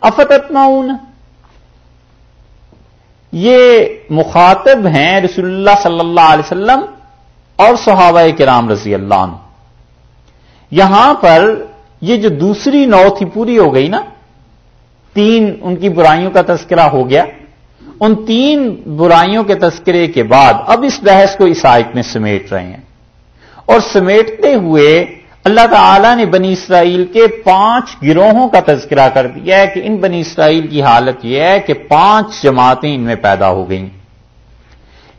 افتتمعون؟ یہ مخاطب ہیں رسول اللہ صلی اللہ علیہ وسلم اور صحابہ کرام رضی اللہ عنہ۔ یہاں پر یہ جو دوسری نو تھی، پوری ہو گئی نا۔ تین ان کی برائیوں کا تذکرہ ہو گیا۔ ان تین برائیوں کے تذکرے کے بعد اب اس بحث کو اس آیت میں سمیٹ رہے ہیں۔ اور سمیٹتے ہوئے اللہ تعالی نے بنی اسرائیل کے پانچ گروہوں کا تذکرہ کر دیا ہے کہ ان بنی اسرائیل کی حالت یہ ہے کہ پانچ جماعتیں ان میں پیدا ہو گئیں۔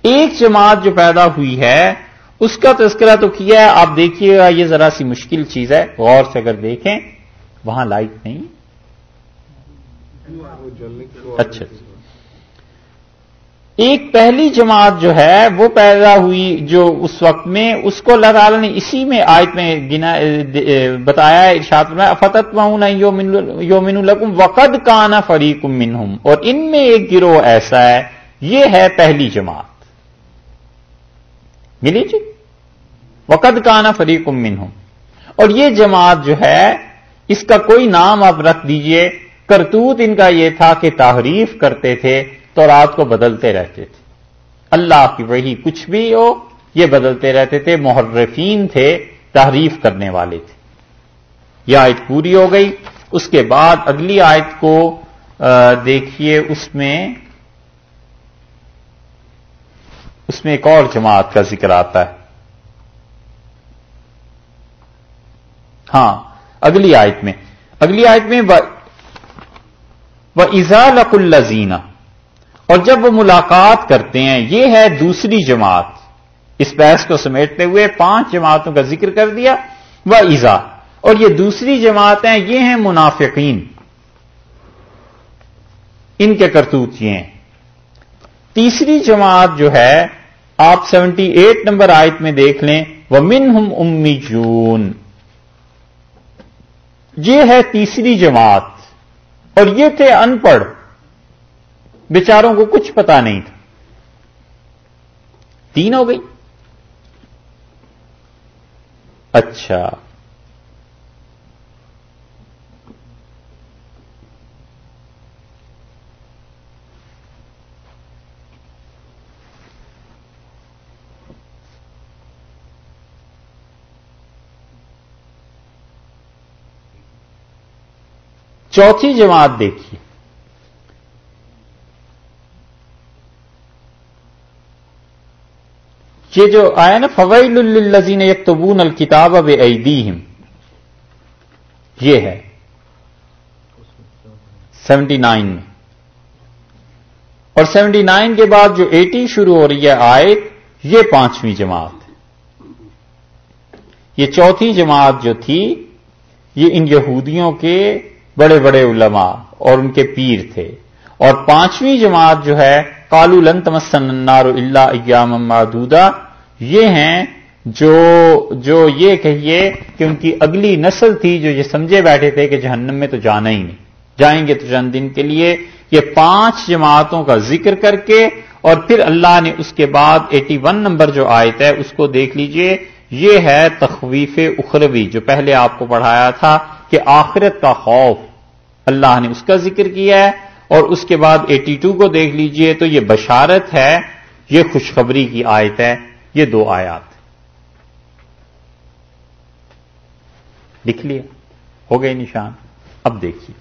ایک جماعت جو پیدا ہوئی ہے، اس کا تذکرہ تو کیا ہے؟ آپ دیکھیے گا یہ ذرا سی مشکل چیز ہے۔ غور سے اگر دیکھیں، وہاں لائٹ نہیں۔ اچھا۔ ایک پہلی جماعت جو ہے، وہ پیدا ہوئی جو اس وقت میں، اس کو اللہ تعالیٰ نے اسی میں آیت میں گنا بتایا ارشاد میں فتت یومن القم وقد کانا فریق منہم۔ اور ان میں ایک گروہ ایسا ہے، یہ ہے پہلی جماعت۔ ملی جی؟ وقد کانا فریق منہم۔ اور یہ جماعت جو ہے، اس کا کوئی نام آپ رکھ دیجیے، کرتوت ان کا یہ تھا کہ تحریف کرتے تھے۔ تو رات کو بدلتے رہتے تھے۔ اللہ کی وہی کچھ بھی ہو، یہ بدلتے رہتے تھے، محرفین تھے، تحریف کرنے والے تھے۔ یہ آیت پوری ہو گئی۔ اس کے بعد اگلی آیت کو دیکھیے، اس میں اس میں ایک اور جماعت کا ذکر آتا ہے۔ ہاں اگلی آیت میں، اگلی آیت میں وہ ازالق الزینہ اور جب وہ ملاقات کرتے ہیں، یہ ہے دوسری جماعت۔ اس بحث کو سمیٹتے ہوئے پانچ جماعتوں کا ذکر کر دیا، وہ ایزا۔ اور یہ دوسری جماعتیں یہ ہیں منافقین۔ ان کے کرتوت یہ ہیں۔ تیسری جماعت جو ہے، آپ سیونٹی ایٹ نمبر آیت میں دیکھ لیں وہ من ہم امی جون یہ ہے تیسری جماعت۔ اور یہ تھے ان پڑھ۔ بیچاروں کو کچھ پتا نہیں تھا۔ تین ہو گئی۔ اچھا۔ چوتھی جماعت دیکھیے۔ یہ جو آیا نا فوائل الزین یکتبون الکتاب اب ایدیہم یہ ہے۔ Seventy nine. میں اور سیونٹی نائن کے بعد جو ایٹی شروع ہو رہی ہے آئے یہ پانچویں جماعت۔ یہ چوتھی جماعت جو تھی، یہ ان یہودیوں کے بڑے بڑے علماء اور ان کے پیر تھے۔ اور پانچویں جماعت جو ہے کالو لن تمسن النار اللہ ایام معدودہ یہ ہیں جو جو یہ کہیے کہ ان کی اگلی نسل تھی جو یہ سمجھے بیٹھے تھے کہ جہنم میں تو جانا ہی نہیں۔ جائیں گے تو چند دن کے لیے۔ یہ پانچ جماعتوں کا ذکر کر کے اور پھر اللہ نے اس کے بعد ایٹی ون نمبر جو آیت ہے اس کو دیکھ لیجیے۔ یہ ہے تخویف اخروی جو پہلے آپ کو پڑھایا تھا کہ آخرت کا خوف۔ اللہ نے اس کا ذکر کیا ہے اور اس کے بعد ایٹی ٹو کو دیکھ لیجیے۔ تو یہ بشارت ہے، یہ خوشخبری کی آیت ہے۔ یہ دو آیات لکھ لیا ہو گئے نشان اب دیکھیے۔